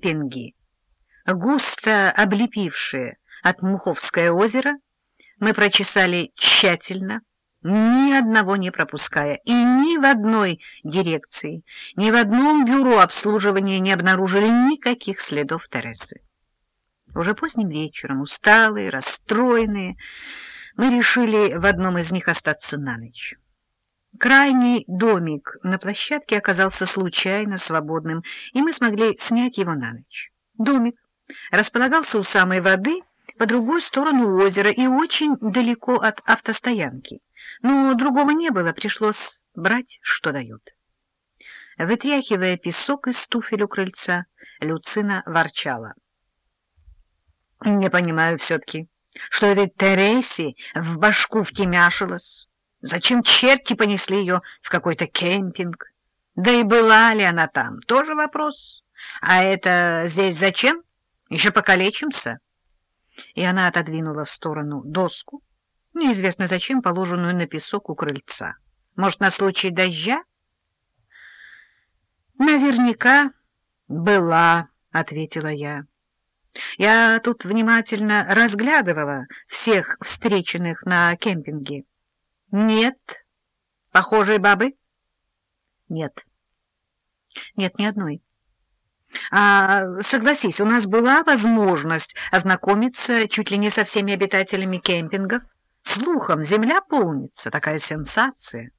кемпинги, густо облепившие от Муховское озеро, мы прочесали тщательно, ни одного не пропуская, и ни в одной дирекции, ни в одном бюро обслуживания не обнаружили никаких следов Тересы. Уже поздним вечером, усталые, расстроенные, мы решили в одном из них остаться на ночь. Крайний домик на площадке оказался случайно свободным, и мы смогли снять его на ночь. Домик располагался у самой воды по другую сторону озера и очень далеко от автостоянки. Но другого не было, пришлось брать, что дают. Вытряхивая песок из туфель у крыльца, Люцина ворчала. — Не понимаю все-таки, что этой Тересе в башку втемяшилась. Зачем черти понесли ее в какой-то кемпинг? Да и была ли она там, тоже вопрос. А это здесь зачем? Еще покалечимся. И она отодвинула в сторону доску, неизвестно зачем положенную на песок у крыльца. Может, на случай дождя? Наверняка была, — ответила я. Я тут внимательно разглядывала всех встреченных на кемпинге. Нет. Похожие бабы? Нет. Нет, ни одной. А согласись, у нас была возможность ознакомиться чуть ли не со всеми обитателями кемпингов. Слухом земля полнится, такая сенсация.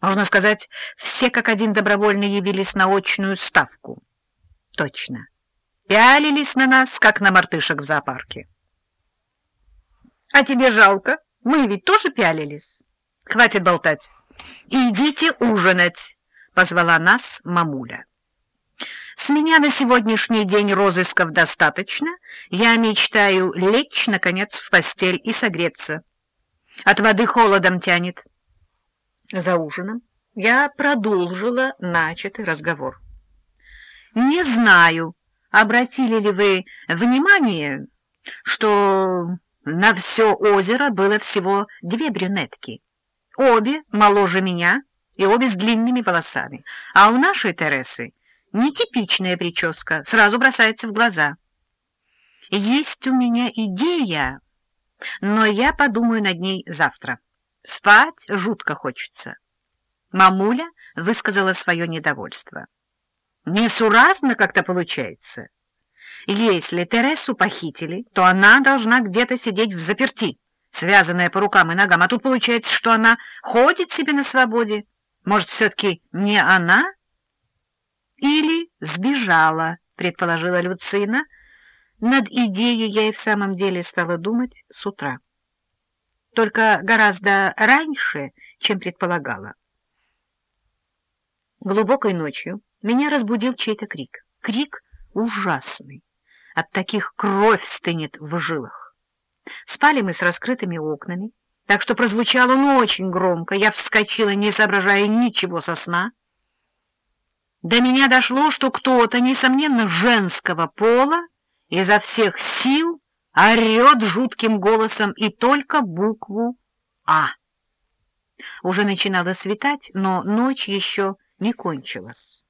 Можно сказать, все как один добровольно явились на очную ставку. Точно. Пялились на нас, как на мартышек в зоопарке. А тебе жалко? Мы ведь тоже пялились. Хватит болтать. Идите ужинать, позвала нас мамуля. С меня на сегодняшний день розысков достаточно. Я мечтаю лечь, наконец, в постель и согреться. От воды холодом тянет. За ужином я продолжила начатый разговор. Не знаю, обратили ли вы внимание, что на все озеро было всего две брюнетки. Обе моложе меня и обе с длинными волосами. А у нашей Тересы нетипичная прическа, сразу бросается в глаза. Есть у меня идея, но я подумаю над ней завтра. Спать жутко хочется. Мамуля высказала свое недовольство. Несуразно как-то получается. Если Тересу похитили, то она должна где-то сидеть в заперти связанная по рукам и ногам, а тут получается, что она ходит себе на свободе. Может, все-таки не она? Или сбежала, предположила Люцина. Над идеей я и в самом деле стала думать с утра. Только гораздо раньше, чем предполагала. Глубокой ночью меня разбудил чей-то крик. Крик ужасный. От таких кровь стынет в жилах. Спали мы с раскрытыми окнами, так что прозвучало он очень громко. Я вскочила, не соображая ничего со сна. До меня дошло, что кто-то, несомненно, женского пола, изо всех сил орет жутким голосом и только букву «А». Уже начинало светать, но ночь еще не кончилась.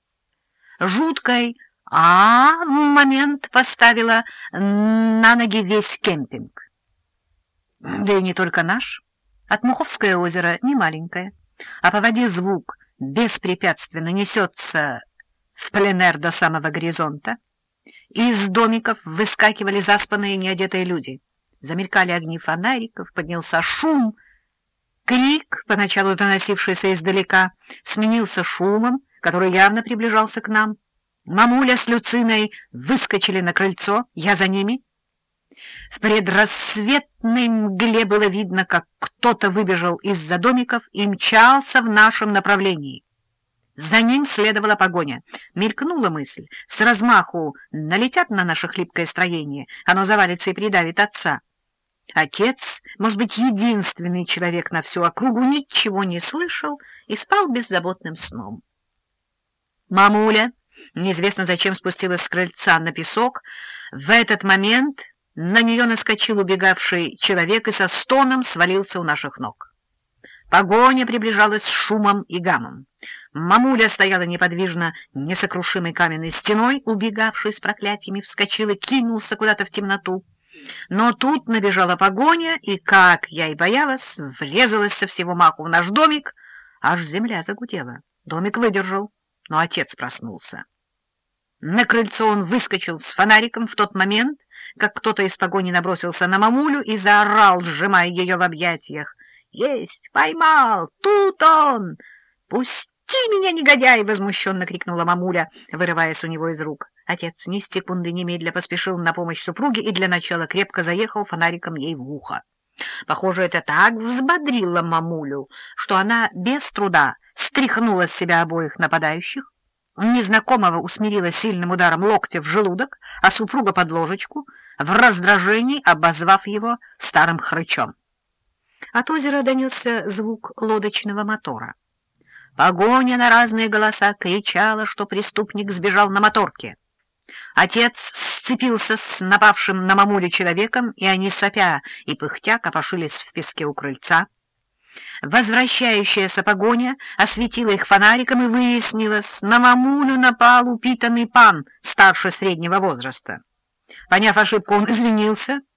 Жуткой «А» в момент поставила на ноги весь кемпинг. Да и не только наш. Отмуховское озеро не маленькое, а по воде звук беспрепятственно несется в пленэр до самого горизонта. Из домиков выскакивали заспанные неодетые люди. Замелькали огни фонариков, поднялся шум. Крик, поначалу доносившийся издалека, сменился шумом, который явно приближался к нам. Мамуля с Люциной выскочили на крыльцо, я за ними — в предрассветной мгле было видно, как кто-то выбежал из-за домиков и мчался в нашем направлении. За ним следовала погоня. Мелькнула мысль. С размаху налетят на наше хлипкое строение. Оно завалится и придавит отца. Отец, может быть, единственный человек на всю округу, ничего не слышал и спал беззаботным сном. Мамуля, неизвестно зачем спустилась с крыльца на песок, в этот момент на нее наскочил убегавший человек и со стоном свалился у наших ног. Погоня приближалась с шумом и гамом. Мамуля стояла неподвижно несокрушимой каменной стеной, убегавший с проклятиями, вскочил и кинулся куда-то в темноту. Но тут набежала погоня, и, как я и боялась, врезалась со всего маху в наш домик, аж земля загудела. Домик выдержал, но отец проснулся. На крыльцо он выскочил с фонариком в тот момент, как кто-то из погони набросился на мамулю и заорал, сжимая ее в объятиях. «Есть! Поймал! Тут он! Пусти меня, негодяй!» — возмущенно крикнула мамуля, вырываясь у него из рук. Отец ни секунды немедля поспешил на помощь супруге и для начала крепко заехал фонариком ей в ухо. Похоже, это так взбодрило мамулю, что она без труда стряхнула с себя обоих нападающих, незнакомого усмирила сильным ударом локтя в желудок, а супруга под ложечку, в раздражении обозвав его старым хрычом. От озера донесся звук лодочного мотора. Погоня на разные голоса кричала, что преступник сбежал на моторке. Отец сцепился с напавшим на мамулю человеком, и они, сопя и пыхтя, копошились в песке у крыльца. Возвращающаяся погоня осветила их фонариком, и выяснилось, на мамулю напал упитанный пан старше среднего возраста. Поняв ошибку, он извинился —